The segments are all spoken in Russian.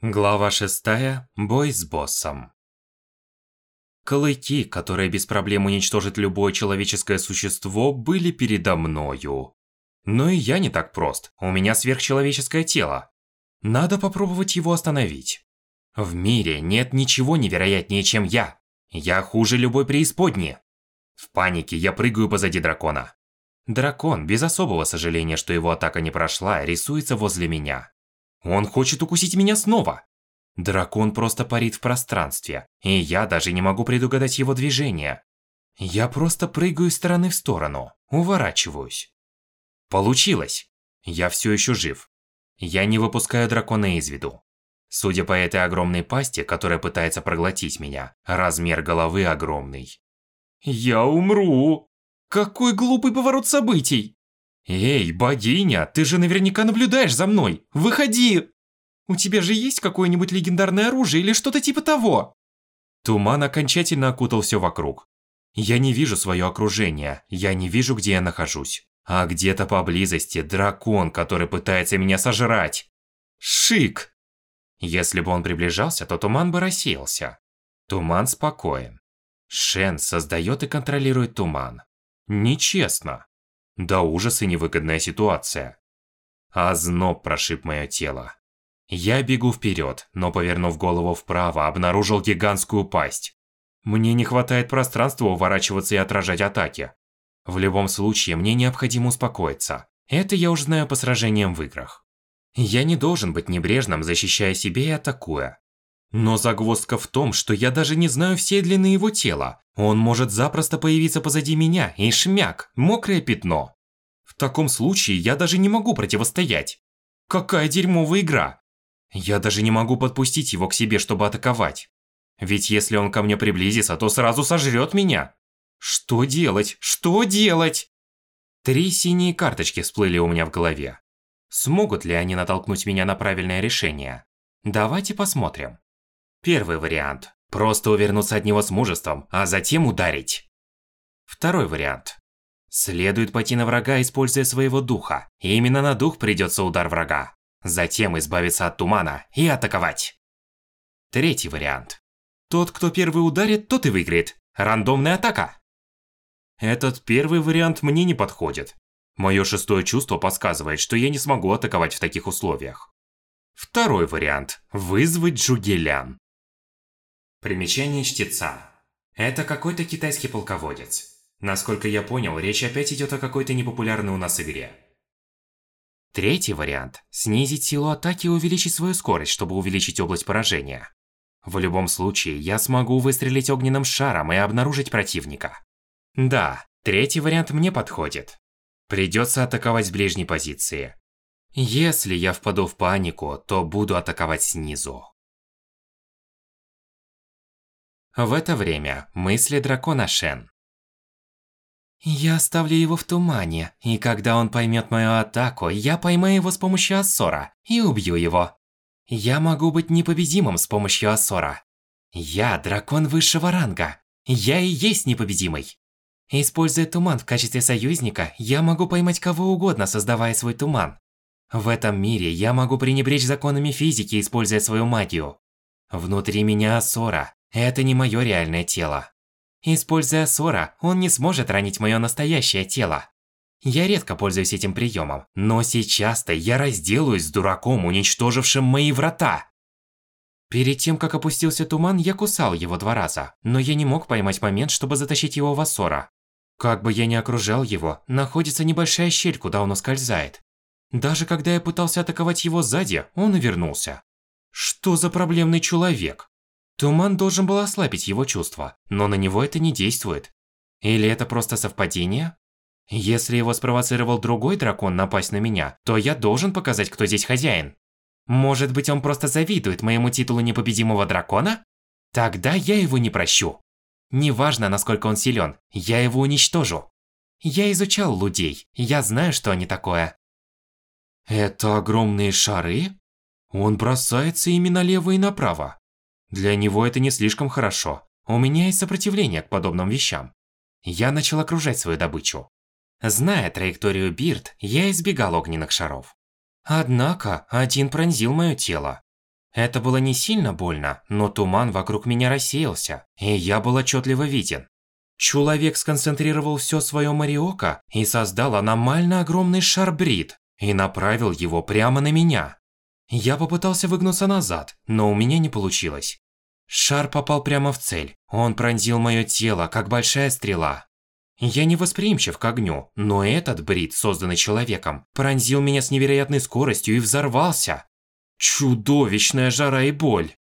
Глава 6. Бой с боссом. Клыки, которые без проблем уничтожат любое человеческое существо, были передо мною. Но и я не так прост, у меня сверхчеловеческое тело. Надо попробовать его остановить. В мире нет ничего невероятнее, чем я. Я хуже любой преисподни. В панике я прыгаю позади дракона. Дракон, без особого сожаления, что его атака не прошла, рисуется возле меня. Он хочет укусить меня снова. Дракон просто парит в пространстве, и я даже не могу предугадать его движения. Я просто прыгаю из стороны в сторону, уворачиваюсь. Получилось. Я все еще жив. Я не выпускаю дракона из виду. Судя по этой огромной пасти, которая пытается проглотить меня, размер головы огромный. Я умру! Какой глупый поворот событий! «Эй, богиня, ты же наверняка наблюдаешь за мной! Выходи! У тебя же есть какое-нибудь легендарное оружие или что-то типа того?» Туман окончательно окутал все вокруг. Я не вижу свое окружение, я не вижу, где я нахожусь. А где-то поблизости дракон, который пытается меня сожрать. Шик! Если бы он приближался, то туман бы рассеялся. Туман спокоен. Шен создает и контролирует туман. Нечестно. До ужаса невыгодная ситуация. А зноб прошиб мое тело. Я бегу вперед, но повернув голову вправо, обнаружил гигантскую пасть. Мне не хватает пространства уворачиваться и отражать атаки. В любом случае, мне необходимо успокоиться. Это я уже знаю по сражениям в играх. Я не должен быть небрежным, защищая себя и атакуя. Но загвоздка в том, что я даже не знаю всей длины его тела. Он может запросто появиться позади меня, и шмяк, мокрое пятно. В таком случае я даже не могу противостоять. Какая дерьмовая игра. Я даже не могу подпустить его к себе, чтобы атаковать. Ведь если он ко мне приблизится, то сразу сожрет меня. Что делать? Что делать? Три синие карточки всплыли у меня в голове. Смогут ли они натолкнуть меня на правильное решение? Давайте посмотрим. Первый вариант. Просто увернуться от него с мужеством, а затем ударить. Второй вариант. Следует пойти на врага, используя своего духа. И именно на дух придется удар врага. Затем избавиться от тумана и атаковать. Третий вариант. Тот, кто первый ударит, тот и выиграет. Рандомная атака. Этот первый вариант мне не подходит. Мое шестое чувство подсказывает, что я не смогу атаковать в таких условиях. Второй вариант. Вызвать Джугелян. Примечание чтеца. Это какой-то китайский полководец. Насколько я понял, речь опять идет о какой-то непопулярной у нас игре. Третий вариант – снизить силу атаки и увеличить свою скорость, чтобы увеличить область поражения. В любом случае, я смогу выстрелить огненным шаром и обнаружить противника. Да, третий вариант мне подходит. Придется атаковать с ближней позиции. Если я впаду в панику, то буду атаковать снизу. В это время мысли дракона Шен. Я оставлю его в тумане, и когда он поймет мою атаку, я поймаю его с помощью Ассора и убью его. Я могу быть непобедимым с помощью Ассора. Я дракон высшего ранга. Я и есть непобедимый. Используя туман в качестве союзника, я могу поймать кого угодно, создавая свой туман. В этом мире я могу пренебречь законами физики, используя свою магию. Внутри меня Ассора, это не мое реальное тело. Используя Сора, он не сможет ранить мое настоящее тело. Я редко пользуюсь этим приемом, но сейчас-то я разделаюсь с дураком, уничтожившим мои врата. Перед тем, как опустился туман, я кусал его два раза, но я не мог поймать момент, чтобы затащить его в Ассора. Как бы я ни окружал его, находится небольшая щель, куда он ускользает. Даже когда я пытался атаковать его сзади, он увернулся. Что за проблемный человек? Туман должен был ослабить его чувства, но на него это не действует. Или это просто совпадение? Если его спровоцировал другой дракон напасть на меня, то я должен показать, кто здесь хозяин. Может быть, он просто завидует моему титулу непобедимого дракона? Тогда я его не прощу. Неважно, насколько он силен, я его уничтожу. Я изучал людей, я знаю, что они такое. Это огромные шары? Он бросается ими налево и направо. Для него это не слишком хорошо. У меня есть сопротивление к подобным вещам. Я начал окружать свою добычу. Зная траекторию Бирд, я избегал огненных шаров. Однако, один пронзил мое тело. Это было не сильно больно, но туман вокруг меня рассеялся, и я был отчетливо виден. Человек сконцентрировал все свое мариока и создал аномально огромный шар-брит и направил его прямо на меня. Я попытался выгнуться назад, но у меня не получилось. Шар попал прямо в цель. Он пронзил мое тело, как большая стрела. Я не восприимчив к огню, но этот брит, созданный человеком, пронзил меня с невероятной скоростью и взорвался. Чудовищная жара и боль.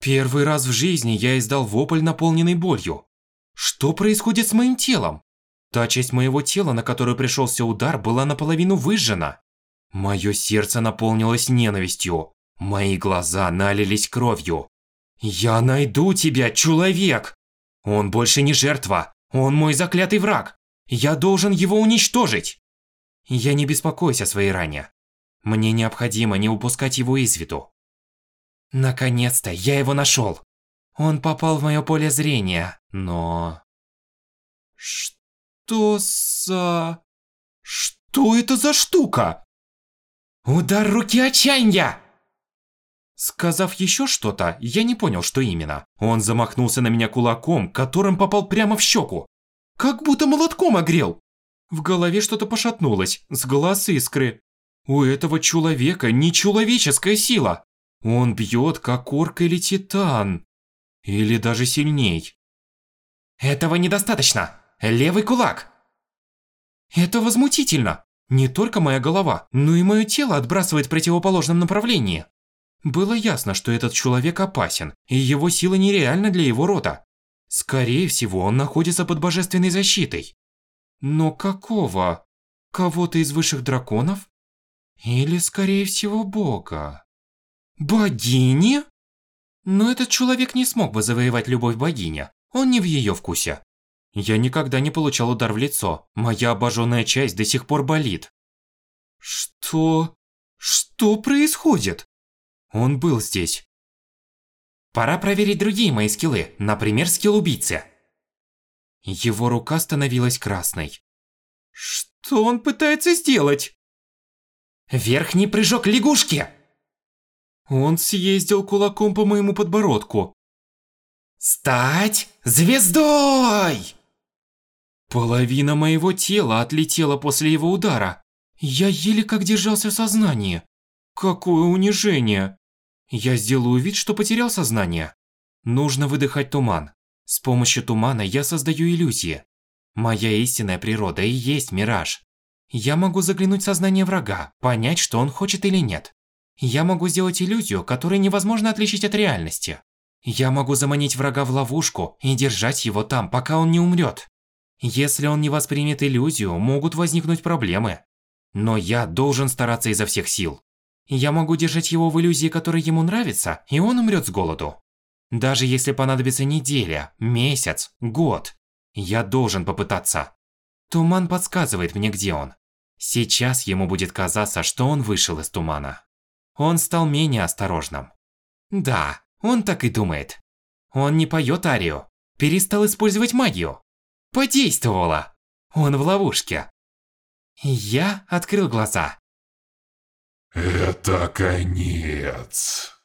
Первый раз в жизни я издал вопль, наполненный болью. Что происходит с моим телом? Та часть моего тела, на которую пришелся удар, была наполовину выжжена. Мое сердце наполнилось ненавистью. Мои глаза налились кровью. «Я найду тебя, человек!» Он больше не жертва. Он мой заклятый враг. Я должен его уничтожить. Я не беспокоюсь о своей ране. Мне необходимо не упускать его из виду. Наконец-то я его нашел. Он попал в мое поле зрения, но... Что за... Что это за штука? Удар руки отчаяния! Сказав еще что-то, я не понял, что именно. Он замахнулся на меня кулаком, которым попал прямо в щеку. Как будто молотком огрел. В голове что-то пошатнулось, с глаз искры. У этого человека нечеловеческая сила. Он бьет, как орк или титан. Или даже сильней. Этого недостаточно. Левый кулак. Это возмутительно. Не только моя голова, но и мое тело отбрасывает в противоположном направлении. Было ясно, что этот человек опасен, и его сила нереальна для его рода. Скорее всего, он находится под божественной защитой. Но какого? Кого-то из высших драконов? Или, скорее всего, бога? Богини? Но этот человек не смог бы завоевать любовь богини. Он не в ее вкусе. Я никогда не получал удар в лицо. Моя обожженная часть до сих пор болит. Что? Что происходит? Он был здесь. Пора проверить другие мои скиллы, например, скилл убийцы. Его рука становилась красной. Что он пытается сделать? Верхний прыжок лягушки! Он съездил кулаком по моему подбородку. Стать звездой! Половина моего тела отлетела после его удара. Я еле как держался в сознании. Какое унижение! Я сделаю вид, что потерял сознание. Нужно выдыхать туман. С помощью тумана я создаю иллюзии. Моя истинная природа и есть мираж. Я могу заглянуть в сознание врага, понять, что он хочет или нет. Я могу сделать иллюзию, которую невозможно отличить от реальности. Я могу заманить врага в ловушку и держать его там, пока он не умрет. Если он не воспримет иллюзию, могут возникнуть проблемы. Но я должен стараться изо всех сил. Я могу держать его в иллюзии, которая ему нравится, и он умрет с голоду. Даже если понадобится неделя, месяц, год, я должен попытаться. Туман подсказывает мне, где он. Сейчас ему будет казаться, что он вышел из тумана. Он стал менее осторожным. Да, он так и думает. Он не поет арию, перестал использовать магию. Подействовало. Он в ловушке. Я открыл глаза. Это конец.